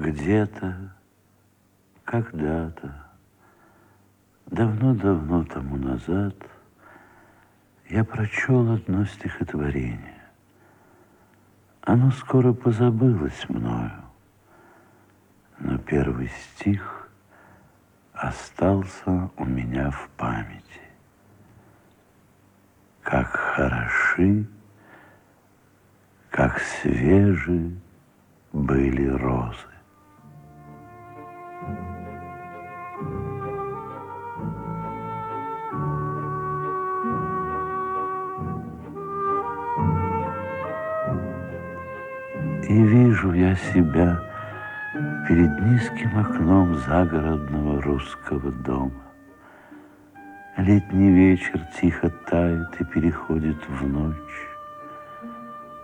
Где-то, когда-то, давно-давно тому назад я прочел одно стихотворение. Оно скоро позабылось мною, но первый стих остался у меня в памяти. Как хороши, как свежи были розы. И вижу я себя перед низким окном загородного русского дома. Летний вечер тихо тает и переходит в ночь.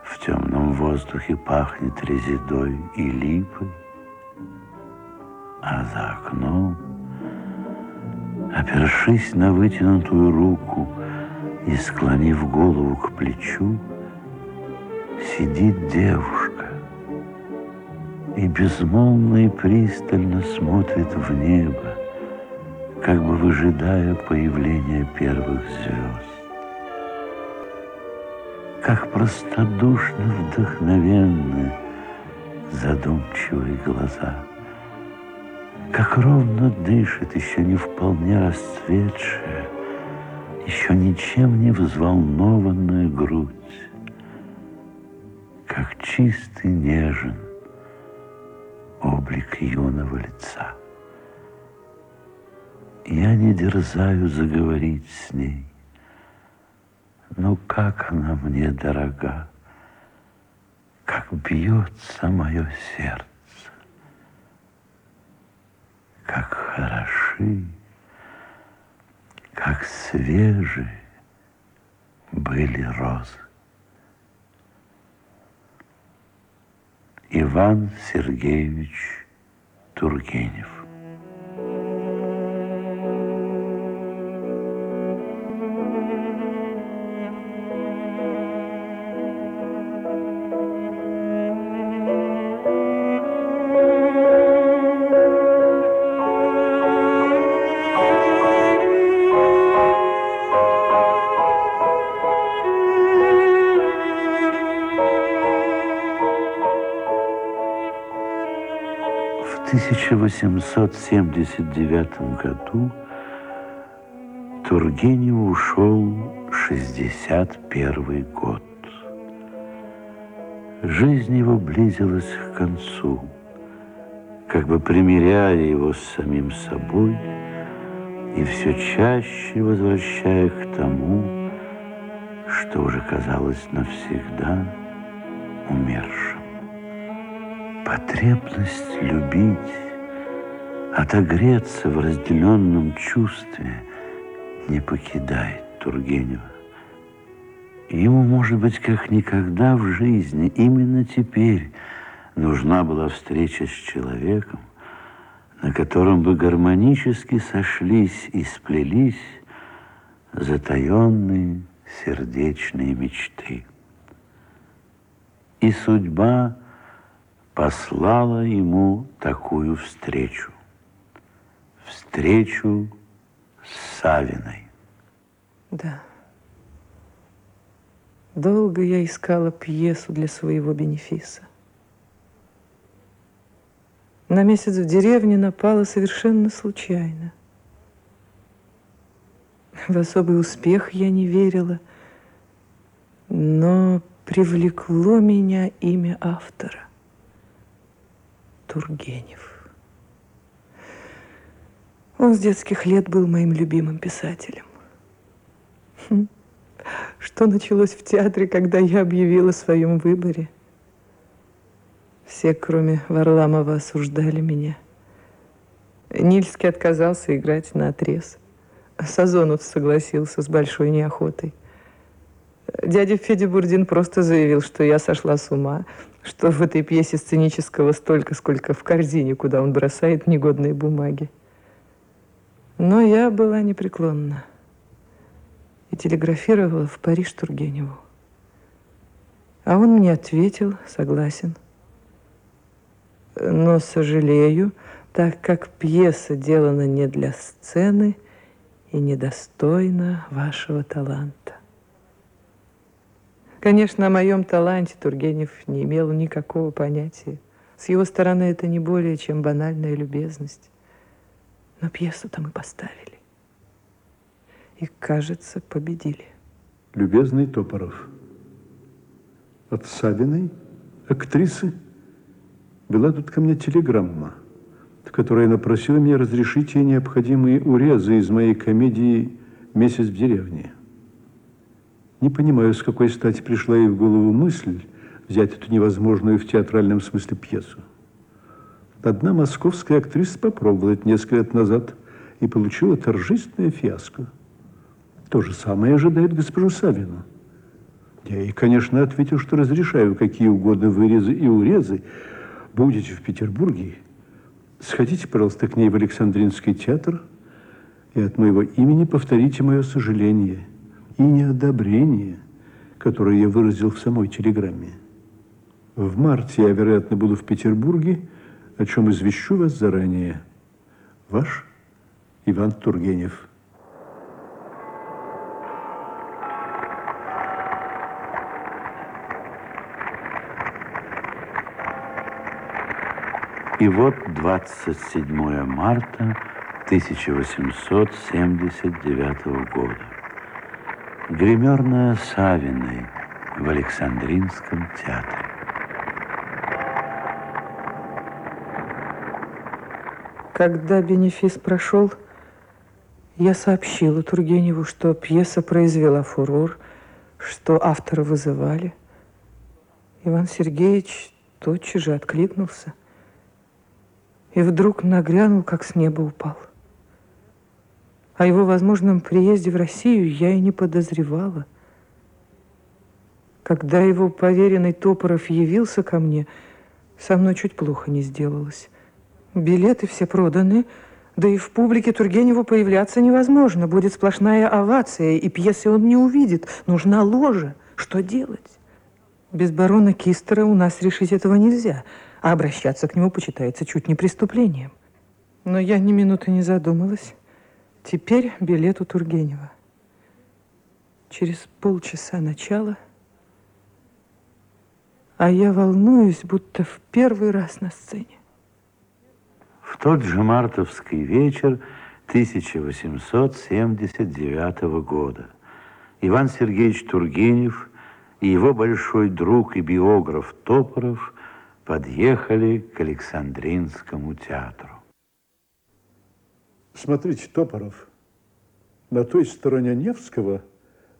В темном воздухе пахнет резидой и липой, а за окном, опершись на вытянутую руку и склонив голову к плечу, сидит девушка и безмолвно и пристально смотрит в небо, как бы выжидая появления первых звезд. Как простодушно вдохновенны задумчивые глаза, как ровно дышит еще не вполне расцветшая, еще ничем не взволнованная грудь, как чистый нежен облик юного лица. Я не дерзаю заговорить с ней, но как она мне дорога, как бьется мое сердце, как хороши, как свежи были розы. Иван Сергеевич Тургенев 1879 году Тургенев ушел 61 год. Жизнь его близилась к концу, как бы примиряя его с самим собой и все чаще возвращая к тому, что уже казалось навсегда умершим. Потребность любить, отогреться в разделенном чувстве не покидает Тургенева. Ему, может быть, как никогда в жизни, именно теперь нужна была встреча с человеком, на котором бы гармонически сошлись и сплелись затаенные сердечные мечты. И судьба послала ему такую встречу. Встречу с Савиной. Да. Долго я искала пьесу для своего бенефиса. На месяц в деревне напала совершенно случайно. В особый успех я не верила, но привлекло меня имя автора. Тургенев. Он с детских лет был моим любимым писателем. Хм. Что началось в театре, когда я объявила о своем выборе? Все, кроме Варламова, осуждали меня. Нильский отказался играть на отрез. Сазонов согласился с большой неохотой. Дядя Федя Бурдин просто заявил, что я сошла с ума, что в этой пьесе сценического столько, сколько в корзине, куда он бросает негодные бумаги. Но я была непреклонна и телеграфировала в Париж но сожалею, так как пьеса делана не для сцены и недостойна вашего таланта. Конечно, о моем таланте Тургенев не имел никакого понятия. С его стороны это не более, чем банальная любезность. Но пьесу-то мы поставили. И, кажется, победили. Любезный Топоров, от Савиной, актрисы, была тут ко мне телеграмма, в которой она просила меня разрешить ей необходимые урезы из моей комедии «Месяц в деревне». Не понимаю, с какой стати пришла ей в голову мысль взять эту невозможную в театральном смысле пьесу. Одна московская актриса попробовала это несколько лет назад и получила торжественное фиаско. То же самое ожидает госпожу Савину. Я ей, конечно, ответил, что разрешаю какие угодно вырезы и урезы. Будете в Петербурге, сходите, пожалуйста, к ней в Александринский театр и от моего имени повторите мое сожаление и неодобрение, которое я выразил в самой телеграмме. В марте я, вероятно, буду в Петербурге, о чем извещу вас заранее. Ваш Иван Тургенев. И вот 27 марта 1879 года. Гримерная Савиной в Александринском театре. Когда бенефис прошел, я сообщила Тургеневу, что пьеса произвела фурор, что автора вызывали. Иван Сергеевич тотчас же откликнулся – и вдруг нагрянул, как с неба упал. О его возможном приезде в Россию я и не подозревала. Когда его поверенный Топоров явился ко мне, со мной чуть плохо не сделалось. Билеты все проданы, да и в публике Тургеневу появляться невозможно. Будет сплошная овация, и пьесы он не увидит. Нужна ложа. Что делать? Без барона Кистера у нас решить этого нельзя – а обращаться к нему почитается чуть не преступлением. Но я ни минуты не задумалась. Теперь билет у Тургенева. Через полчаса начала, а я волнуюсь, будто в первый раз на сцене. В тот же мартовский вечер 1879 года Иван Сергеевич Тургенев и его большой друг и биограф Топоров – подъехали к Александринскому театру. Смотрите, Топоров, на той стороне Невского,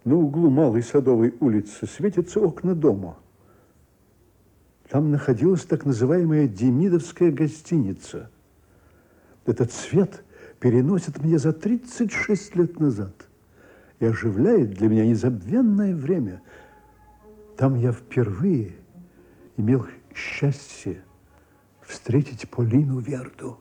на углу Малой Садовой улицы, светятся окна дома. Там находилась так называемая Демидовская гостиница. Этот свет переносит меня за 36 лет назад и оживляет для меня незабвенное время. Там я впервые имел счастье встретить Полину Верду.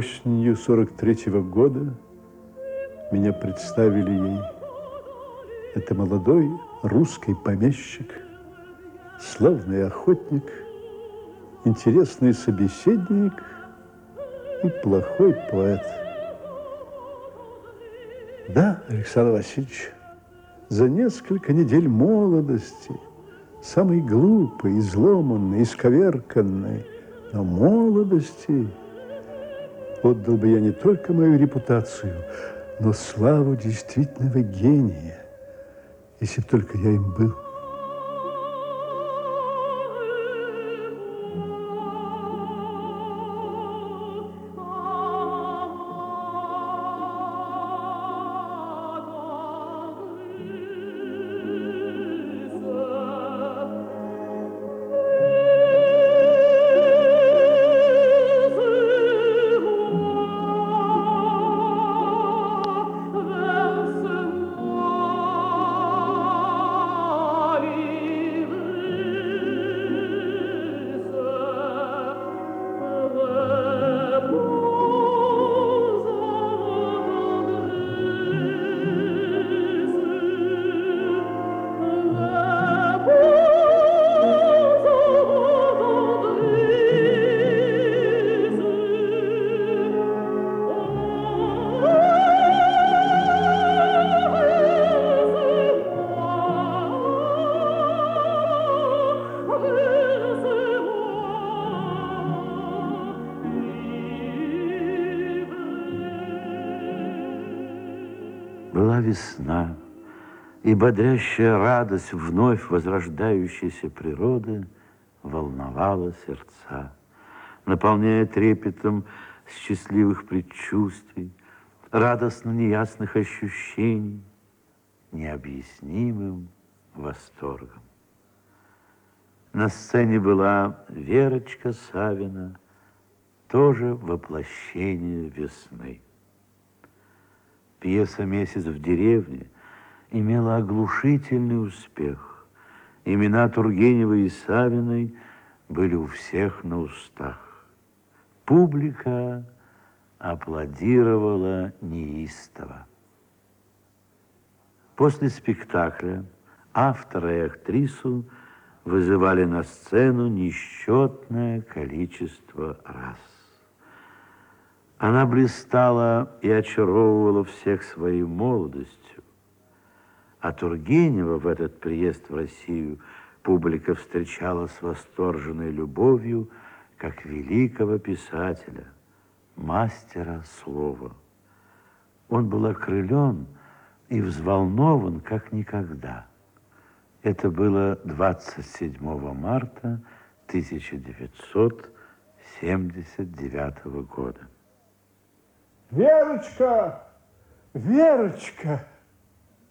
Осенью 43 -го года меня представили ей. Это молодой русский помещик, славный охотник, интересный собеседник и плохой поэт. Да, Александр Васильевич, за несколько недель молодости, самый глупый, изломанный, исковерканный, но молодости – отдал бы я не только мою репутацию, но славу действительного гения, если бы только я им был. Была весна, и бодрящая радость вновь возрождающейся природы волновала сердца, наполняя трепетом счастливых предчувствий, радостно неясных ощущений, необъяснимым восторгом. На сцене была Верочка Савина, тоже воплощение весны. Пьеса «Месяц в деревне» имела оглушительный успех. Имена Тургенева и Савиной были у всех на устах. Публика аплодировала неистово. После спектакля автора и актрису вызывали на сцену несчетное количество раз. Она блистала и очаровывала всех своей молодостью, а Тургенева в этот приезд в Россию публика встречала с восторженной любовью, как великого писателя, мастера слова. Он был окрылен и взволнован, как никогда. Это было 27 марта 1979 года. Верочка! Верочка!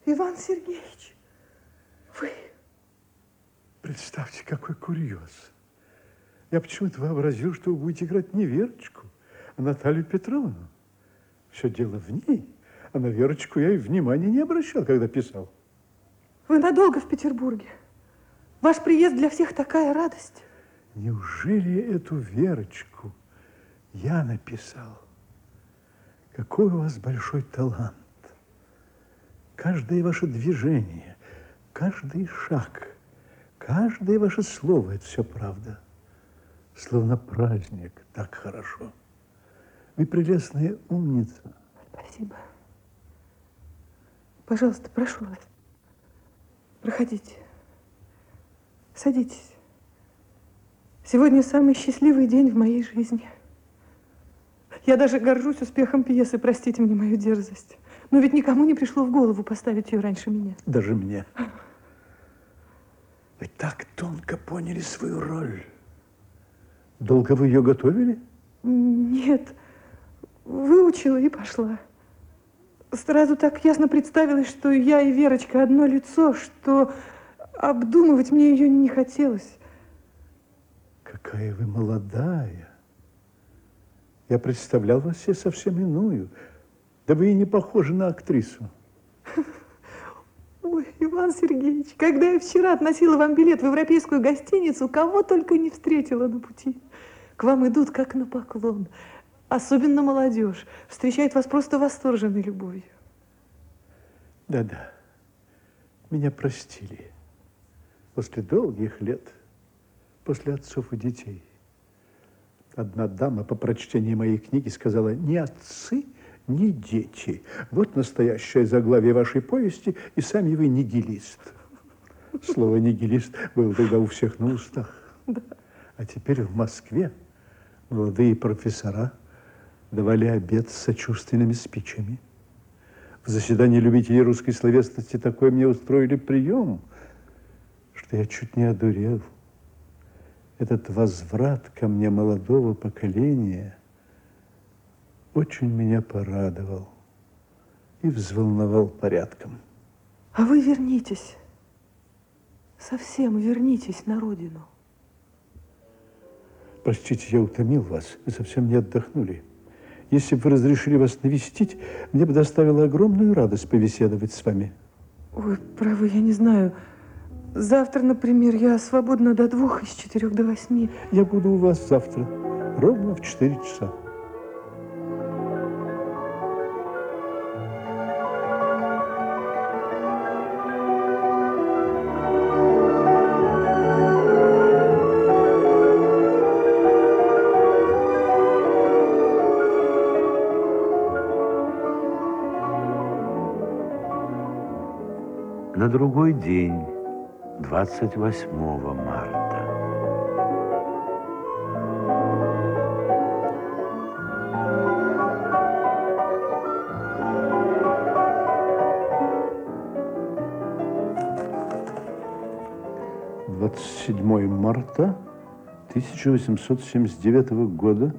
Иван Сергеевич, вы... Представьте, какой курьез. Я почему-то вообразил, что вы будете играть не Верочку, а Наталью Петровну. Все дело в ней. А на Верочку я и внимания не обращал, когда писал. Вы надолго в Петербурге. Ваш приезд для всех такая радость. Неужели эту Верочку я написал? Какой у вас большой талант. Каждое ваше движение, каждый шаг, каждое ваше слово – это все правда. Словно праздник, так хорошо. Вы прелестная умница. Спасибо. Пожалуйста, прошу вас. Проходите. Садитесь. Сегодня самый счастливый день в моей жизни. Я даже горжусь успехом пьесы, простите мне мою дерзость. Но ведь никому не пришло в голову поставить ее раньше меня. Даже мне. Вы так тонко поняли свою роль. Долго вы ее готовили? Нет, выучила и пошла. Сразу так ясно представилось, что я и Верочка одно лицо, что обдумывать мне ее не хотелось. Какая вы молодая. Я представлял вас себе совсем иную. Да вы и не похожи на актрису. Ой, Иван Сергеевич, когда я вчера относила вам билет в европейскую гостиницу, кого только не встретила на пути. К вам идут как на поклон. Особенно молодежь. Встречает вас просто восторженной любовью. Да-да, меня простили. После долгих лет, после отцов и детей. Одна дама по прочтении моей книги сказала, не отцы, не дети. Вот настоящее заглавие вашей повести, и сами вы нигилист. Слово нигилист было тогда у всех на устах. Да. А теперь в Москве молодые профессора давали обед с сочувственными спичами. В заседании любителей русской словесности такой мне устроили прием, что я чуть не одурел. Этот возврат ко мне молодого поколения очень меня порадовал и взволновал порядком. А вы вернитесь. Совсем вернитесь на родину. Простите, я утомил вас. Вы совсем не отдохнули. Если бы вы разрешили вас навестить, мне бы доставило огромную радость побеседовать с вами. Ой, право, я не знаю. Завтра, например, я свободна до двух, из четырех до восьми. Я буду у вас завтра, ровно в четыре часа. На другой день, 28 марта. Двадцать седьмое марта 1879 года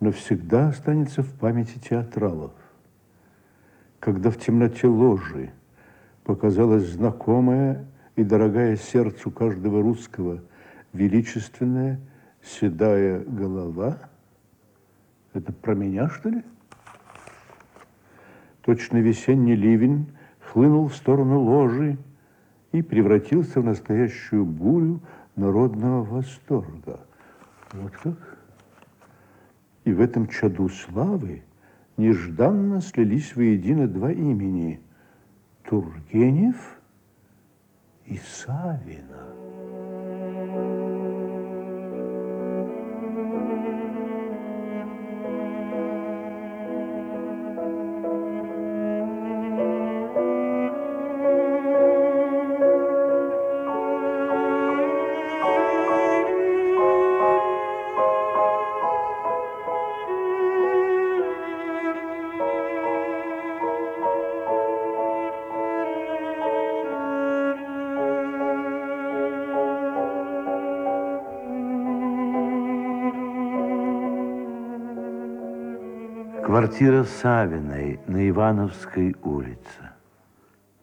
навсегда останется в памяти театралов. Когда в темноте ложи показалась знакомая и дорогая сердцу каждого русского величественная седая голова. Это про меня, что ли? Точно весенний ливень хлынул в сторону ложи и превратился в настоящую бурю народного восторга. Вот как? И в этом чаду славы нежданно слились воедино два имени – Тургенев и Савина. Квартира Савиной на Ивановской улице.